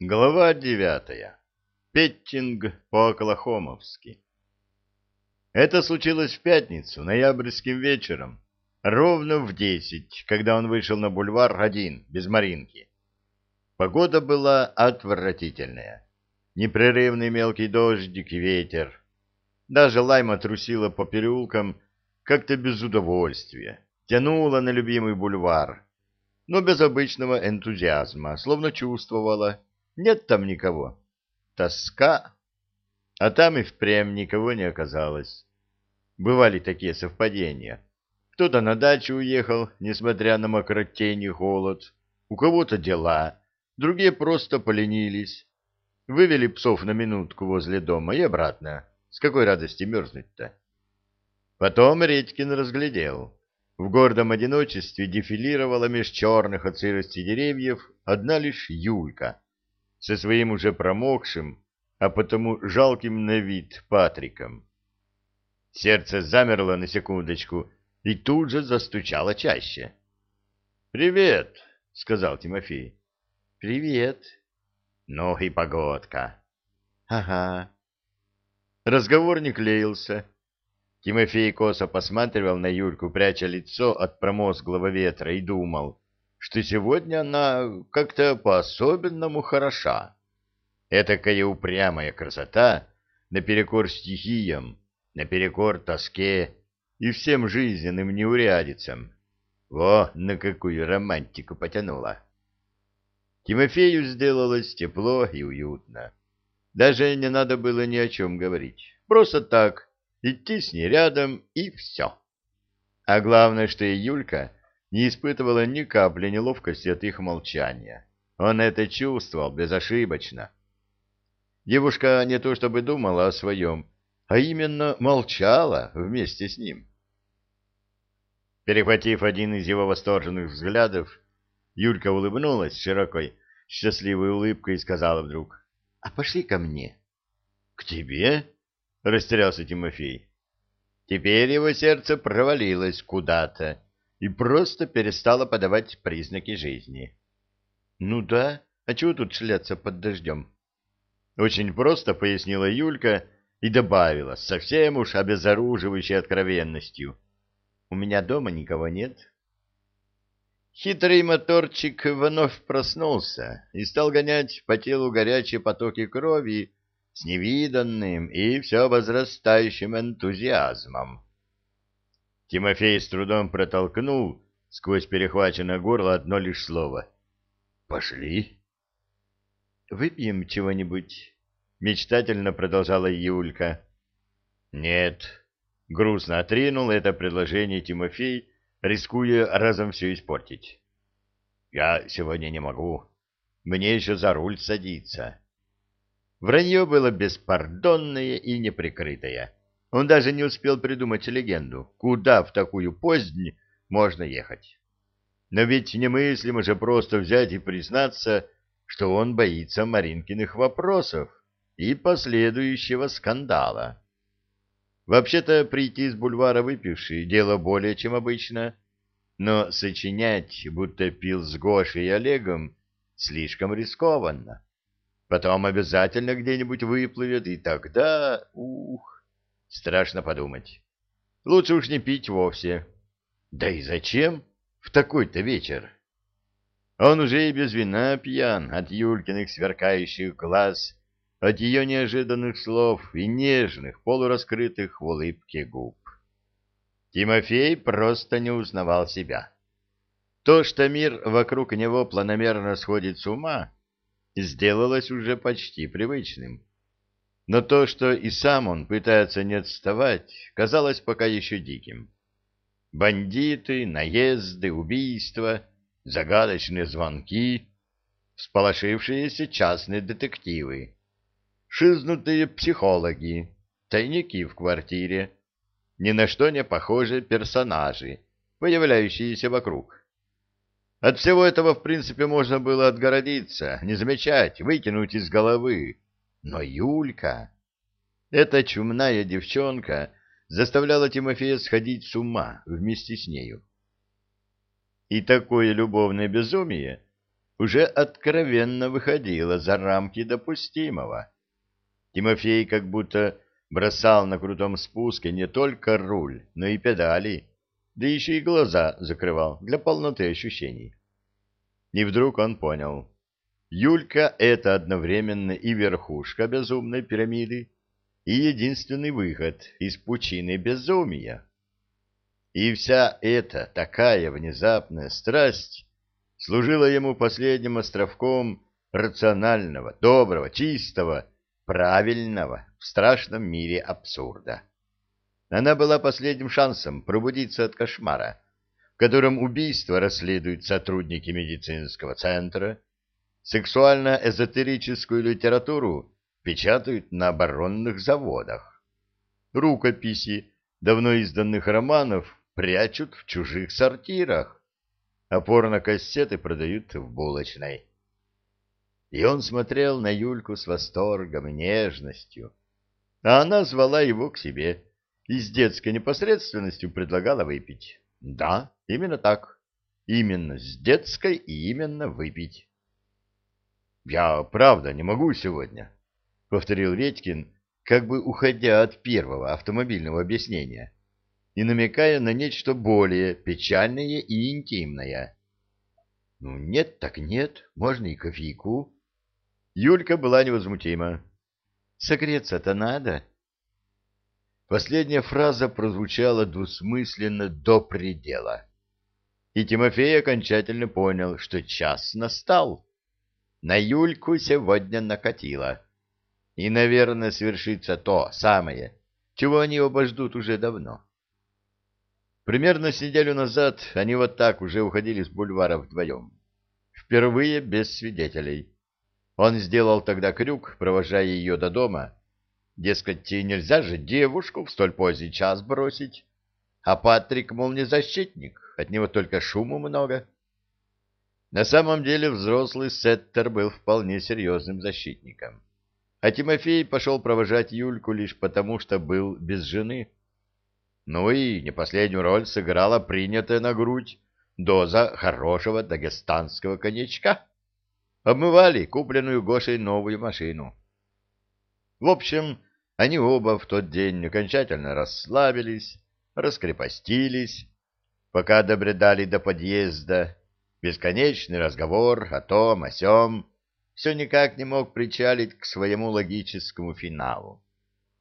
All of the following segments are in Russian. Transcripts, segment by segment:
Глава девятая. Петтинг по-оклахомовски. Это случилось в пятницу, ноябрьским вечером, ровно в десять, когда он вышел на бульвар один, без Маринки. Погода была отвратительная. Непрерывный мелкий дождик и ветер. Даже лайма трусила по переулкам как-то без удовольствия, тянула на любимый бульвар, но без обычного энтузиазма, словно чувствовала, нет там никого. Тоска. А там и впрямь никого не оказалось. Бывали такие совпадения. Кто-то на дачу уехал, несмотря на мокротень и холод. У кого-то дела, другие просто поленились. Вывели псов на минутку возле дома и обратно. С какой радости мерзнуть-то? Потом Редькин разглядел. В гордом одиночестве дефилировала меж черных от сырости деревьев одна лишь Юлька со своим уже промокшим, а потому жалким на вид Патриком. Сердце замерло на секундочку и тут же застучало чаще. «Привет!» — сказал Тимофей. «Привет!» «Ну и погодка!» «Ага!» Разговор не клеился. Тимофей косо посматривал на Юльку, пряча лицо от промозглого ветра, и думал, что сегодня она как-то по-особенному хороша. Этакая упрямая красота наперекор стихиям, наперекор тоске и всем жизненным неурядицам. Во, на какую романтику потянула! Тимофею сделалось тепло и уютно. Даже не надо было ни о чем говорить. Просто так, идти с ней рядом и все. А главное, что и Юлька не испытывала ни капли неловкости от их молчания. Он это чувствовал безошибочно. Девушка не то чтобы думала о своем, а именно молчала вместе с ним. Перехватив один из его восторженных взглядов, Юлька улыбнулась широкой, счастливой улыбкой и сказала вдруг, «А пошли ко мне». «К тебе?» — растерялся Тимофей. Теперь его сердце провалилось куда-то, и просто перестала подавать признаки жизни. «Ну да, а чего тут шляться под дождем?» Очень просто пояснила Юлька и добавила, совсем уж обезоруживающей откровенностью. «У меня дома никого нет». Хитрый моторчик вновь проснулся и стал гонять по телу горячие потоки крови с невиданным и все возрастающим энтузиазмом. Тимофей с трудом протолкнул сквозь перехваченное горло одно лишь слово. «Пошли». «Выпьем чего-нибудь?» — мечтательно продолжала Юлька. «Нет», — грустно отринул это предложение Тимофей, рискуя разом все испортить. «Я сегодня не могу. Мне еще за руль садиться». Вранье было беспардонное и неприкрытое. Он даже не успел придумать легенду, куда в такую позднь можно ехать. Но ведь немыслимо же просто взять и признаться, что он боится Маринкиных вопросов и последующего скандала. Вообще-то прийти с бульвара выпивший — дело более чем обычно, но сочинять, будто пил с Гошей и Олегом, слишком рискованно. Потом обязательно где-нибудь выплывет, и тогда... Ух! Страшно подумать. Лучше уж не пить вовсе. Да и зачем в такой-то вечер? Он уже и без вина пьян от Юлькиных сверкающих глаз, от ее неожиданных слов и нежных, полураскрытых в улыбке губ. Тимофей просто не узнавал себя. То, что мир вокруг него планомерно сходит с ума, сделалось уже почти привычным. Но то, что и сам он пытается не отставать, казалось пока еще диким. Бандиты, наезды, убийства, загадочные звонки, всполошившиеся частные детективы, шизнутые психологи, тайники в квартире, ни на что не похожие персонажи, появляющиеся вокруг. От всего этого, в принципе, можно было отгородиться, не замечать, выкинуть из головы, но Юлька, эта чумная девчонка, заставляла Тимофея сходить с ума вместе с нею. И такое любовное безумие уже откровенно выходила за рамки допустимого. Тимофей как будто бросал на крутом спуске не только руль, но и педали, да еще и глаза закрывал для полноты ощущений. И вдруг он понял. Юлька — это одновременно и верхушка безумной пирамиды, и единственный выход из пучины безумия. И вся эта такая внезапная страсть служила ему последним островком рационального, доброго, чистого, правильного в страшном мире абсурда. Она была последним шансом пробудиться от кошмара, в котором убийство расследуют сотрудники медицинского центра, сексуально-эзотерическую литературу печатают на оборонных заводах, рукописи давно изданных романов прячут в чужих сортирах, а порно-кассеты продают в булочной. И он смотрел на Юльку с восторгом нежностью, а она звала его к себе и с детской непосредственностью предлагала выпить. Да, именно так. Именно с детской и именно выпить. «Я правда не могу сегодня», — повторил Редькин, как бы уходя от первого автомобильного объяснения и намекая на нечто более печальное и интимное. «Ну, нет так нет, можно и кофейку». Юлька была невозмутима. «Согреться-то надо». Последняя фраза прозвучала двусмысленно до предела. И Тимофей окончательно понял, что час настал. На Юльку сегодня накатило. И, наверное, свершится то самое, чего они оба ждут уже давно. Примерно с неделю назад они вот так уже уходили с бульвара вдвоем. Впервые без свидетелей. Он сделал тогда крюк, провожая ее до дома. Дескать, нельзя же девушку в столь поздний час бросить. А Патрик, мол, не защитник, от него только шуму много. На самом деле взрослый Сеттер был вполне серьезным защитником. А Тимофей пошел провожать Юльку лишь потому, что был без жены. Ну и не последнюю роль сыграла принятая на грудь доза хорошего дагестанского коньячка. Обмывали купленную Гошей новую машину. В общем, они оба в тот день окончательно расслабились, раскрепостились, пока добредали до подъезда. Бесконечный разговор о том, о сём, все никак не мог причалить к своему логическому финалу.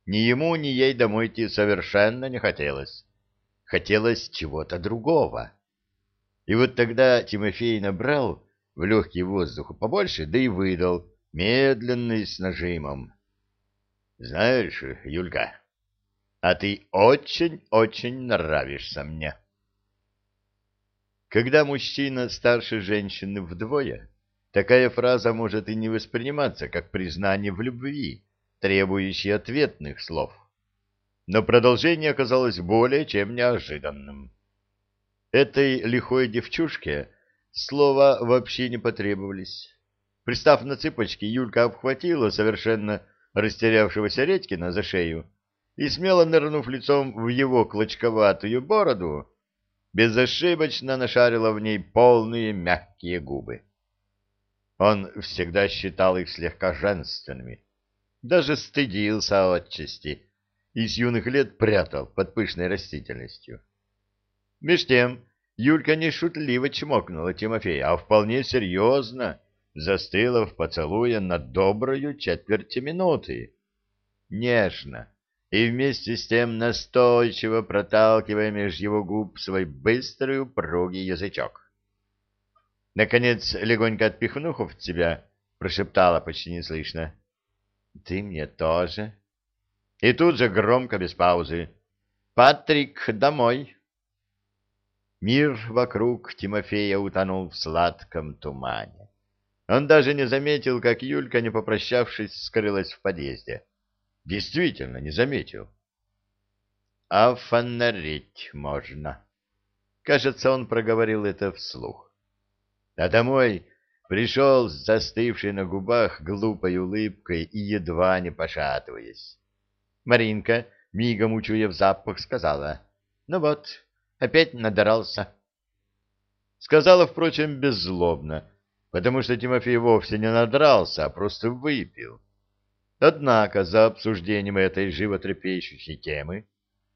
Ни ему, ни ей домой идти совершенно не хотелось. Хотелось чего-то другого. И вот тогда Тимофей набрал в легкий воздух побольше, да и выдал, медленно и с нажимом. «Знаешь, Юлька, а ты очень-очень нравишься мне». Когда мужчина старше женщины вдвое, такая фраза может и не восприниматься как признание в любви, требующий ответных слов. Но продолжение оказалось более чем неожиданным. Этой лихой девчушке слова вообще не потребовались. Пристав на цыпочки, Юлька обхватила совершенно растерявшегося Редькина за шею и, смело нырнув лицом в его клочковатую бороду, безошибочно нашарила в ней полные мягкие губы. Он всегда считал их слегка женственными, даже стыдился отчасти и с юных лет прятал под пышной растительностью. Меж тем Юлька не шутливо чмокнула Тимофея, а вполне серьезно застыла в поцелуе на добрую четверть минуты. Нежно и вместе с тем настойчиво проталкивая меж его губ свой быстрый упругий язычок. Наконец, легонько отпихнув от себя, прошептала почти неслышно. Ты мне тоже. И тут же громко, без паузы. Патрик, домой. Мир вокруг Тимофея утонул в сладком тумане. Он даже не заметил, как Юлька, не попрощавшись, скрылась в подъезде. Действительно, не заметил. А фонарить можно. Кажется, он проговорил это вслух. А домой пришел с застывшей на губах глупой улыбкой и едва не пошатываясь. Маринка, мигом учуяв запах, сказала, «Ну вот, опять надрался». Сказала, впрочем, беззлобно, потому что Тимофей вовсе не надрался, а просто выпил. Однако за обсуждением этой животрепещущей темы,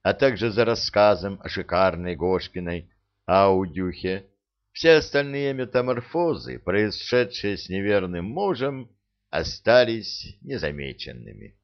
а также за рассказом о шикарной Гошкиной аудюхе, все остальные метаморфозы, происшедшие с неверным мужем, остались незамеченными.